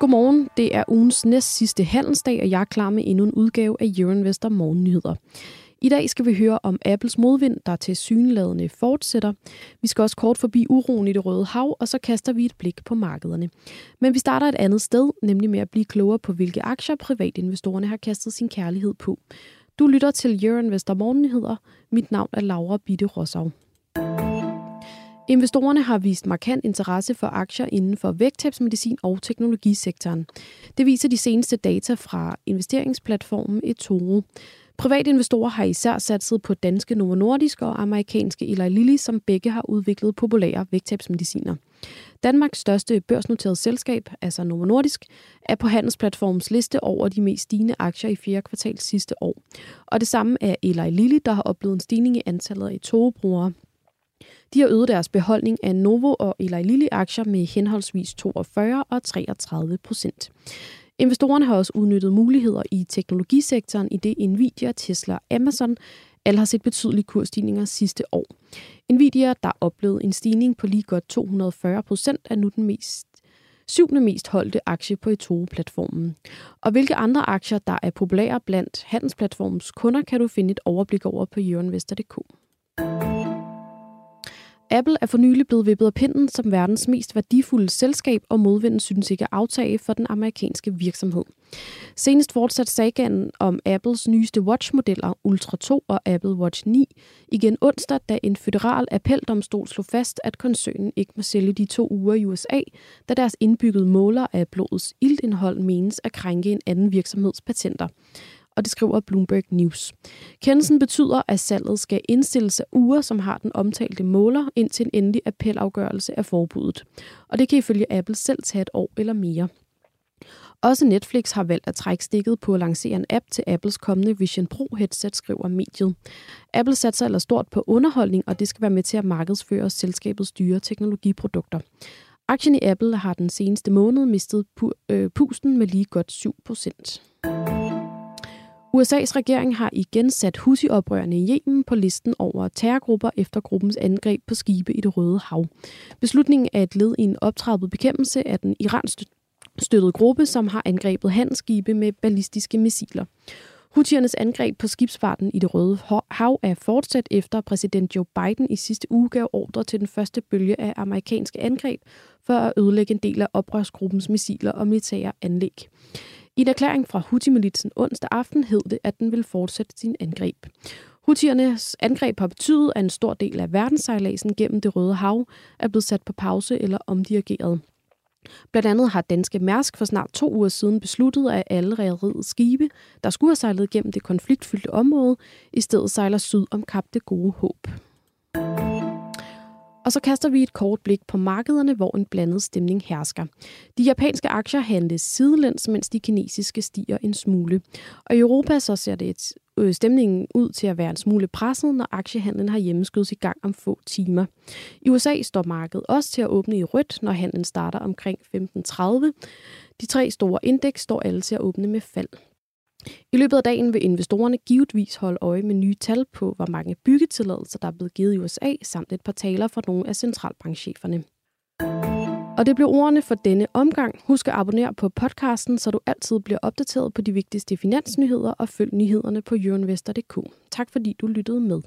Godmorgen, det er ugens næst sidste handelsdag, og jeg er klar med endnu en udgave af Euroinvestor Morgennyheder. I dag skal vi høre om Apples modvind, der til synladende fortsætter. Vi skal også kort forbi uroen i det røde hav, og så kaster vi et blik på markederne. Men vi starter et andet sted, nemlig med at blive klogere på, hvilke aktier privatinvestorerne har kastet sin kærlighed på. Du lytter til Euroinvestor Morgennyheder. Mit navn er Laura Bitte Rossau. Investorerne har vist markant interesse for aktier inden for vægttabsmedicin og teknologisektoren. Det viser de seneste data fra investeringsplatformen eToro. Private investorer har især satset på danske Novo Nordisk og amerikanske Eli Lilly, som begge har udviklet populære vægttabsmediciner. Danmarks største børsnoterede selskab, altså Novo Nordisk, er på handelsplatformens liste over de mest stigende aktier i fjerde kvartal sidste år. Og det samme er Eli Lilly, der har oplevet en stigning i antallet af togebrugere. De har øget deres beholdning af Novo og Eli Lilly-aktier med henholdsvis 42 og 33 procent. Investorerne har også udnyttet muligheder i teknologisektoren, i det Nvidia, Tesla og Amazon alle har set betydelige kursstigninger sidste år. Nvidia, der oplevede en stigning på lige godt 240 procent, er nu den mest syvende mest holdte aktie på eToro-platformen. Og hvilke andre aktier, der er populære blandt handelsplatformens kunder, kan du finde et overblik over på euroinvestor.dk. Apple er for nylig blevet vippet af pinden som verdens mest værdifulde selskab, og modvinden synes ikke at aftage for den amerikanske virksomhed. Senest fortsatte sagaen om Apples nyeste watchmodeller Ultra 2 og Apple Watch 9 igen onsdag, da en federal appeldomstol slog fast, at koncernen ikke må sælge de to uger i USA, da deres indbyggede måler af blodets iltindhold menes at krænke en anden virksomheds patenter og det skriver Bloomberg News. Kendelsen betyder, at salget skal indstilles af uger, som har den omtalte måler, indtil en endelig appelafgørelse af forbuddet. Og det kan ifølge Apple selv tage et år eller mere. Også Netflix har valgt at trække stikket på at lancere en app til Apples kommende Vision Pro headset, skriver mediet. Apple satser ellers stort på underholdning, og det skal være med til at markedsføre selskabets dyre teknologiprodukter. Aktien i Apple har den seneste måned mistet pu- øh, pusten med lige godt 7 procent. USA's regering har igen sat Houthi-oprørerne i Yemen på listen over terrorgrupper efter gruppens angreb på skibe i det Røde Hav. Beslutningen er et led i en optrappet bekæmpelse af den iransk-støttede gruppe, som har angrebet handelsskibe med ballistiske missiler. Houthiernes angreb på skibsfarten i det Røde Hav er fortsat efter præsident Joe Biden i sidste uge gav ordre til den første bølge af amerikanske angreb for at ødelægge en del af oprørsgruppens missiler og militære anlæg. I en erklæring fra Houthi-militsen onsdag aften hed det, at den vil fortsætte sin angreb. Houthiernes angreb har betydet, at en stor del af verdenssejladsen gennem det Røde Hav er blevet sat på pause eller omdirigeret. Blandt andet har danske Mærsk for snart to uger siden besluttet, at alle rædderiets skibe, der skulle have sejlet gennem det konfliktfyldte område, i stedet sejler syd om Kap det Gode Håb. Og så kaster vi et kort blik på markederne, hvor en blandet stemning hersker. De japanske aktier handles sidelæns, mens de kinesiske stiger en smule. Og i Europa så ser det et, øh, stemningen ud til at være en smule presset, når aktiehandlen har hjemmeskydes i gang om få timer. I USA står markedet også til at åbne i rødt, når handlen starter omkring 15.30. De tre store indeks står alle til at åbne med fald. I løbet af dagen vil investorerne givetvis holde øje med nye tal på, hvor mange byggetilladelser, der er blevet givet i USA, samt et par taler fra nogle af centralbankcheferne. Og det blev ordene for denne omgang. Husk at abonnere på podcasten, så du altid bliver opdateret på de vigtigste finansnyheder og følg nyhederne på euroinvestor.dk. Tak fordi du lyttede med.